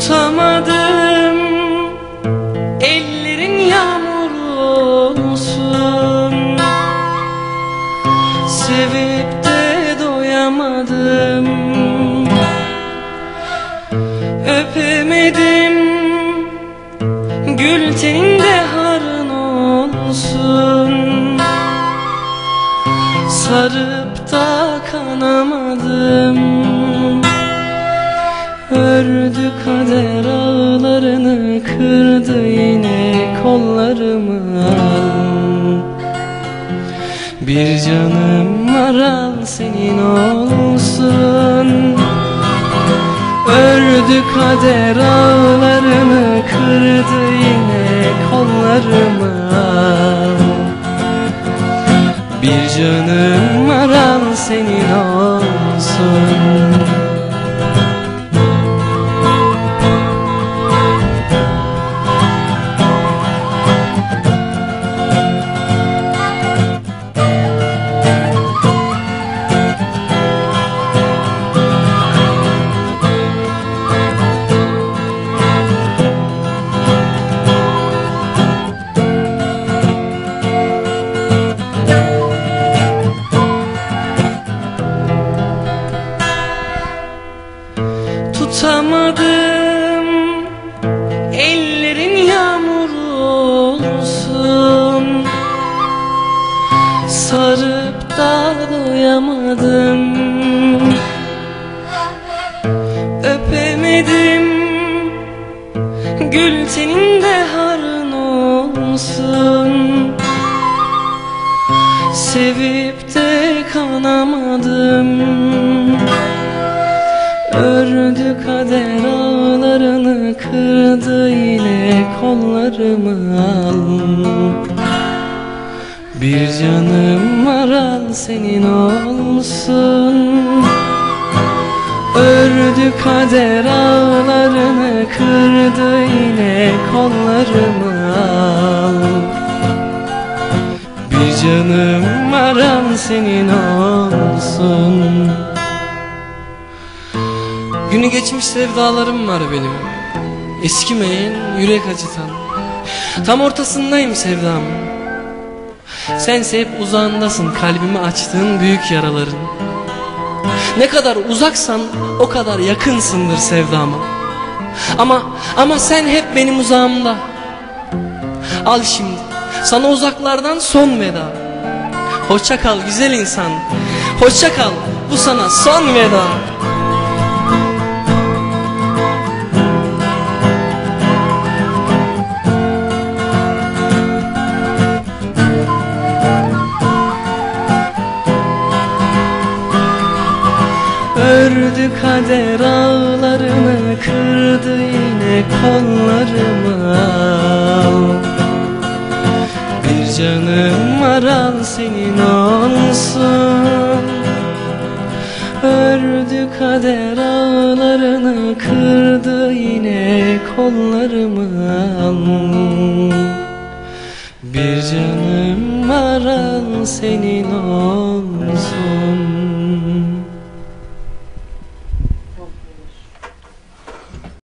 tutamadım Ellerin yağmur olsun. Sevip de doyamadım. Öpemedim. Gül teninde harın olsun. Sarıp da kanamadım. Ördü kader ağlarını Kırdı yine kollarımı. Bir canım var al senin olsun. Ördü kader ağlarını Kırdı yine kollarımı. Bir canım var al senin olsun Tutamadım. Ellerin yağmur olsun. Sarıp da doyamadım. Öpemedim. Gül teninde harın olsun. Sevip de kanamadım Ördü kader ağlarını Kırdı yine kollarımı. Al Bir canım var al senin olsun. Ördü kader ağlarını Kırdı yine kollarımı. Al Bir canım var al senin olsun Günü geçmiş sevdalarım var benim. Eskimeyen yürek acıtan. Tam ortasındayım sevdam. Sense hep uzağındasın kalbimi açtığın büyük yaraların. Ne kadar uzaksan o kadar yakınsındır sevdama. Ama ama sen hep benim uzağımda. Al şimdi sana uzaklardan son veda. Hoşça kal güzel insan. Hoşça kal bu sana son veda Ördü kader ağlarını Kırdı yine kollarımı. Al Bir canım var al senin olsun. Ördü kader ağlarını Kırdı yine kollarımı. Al Bir canım var al senin olsun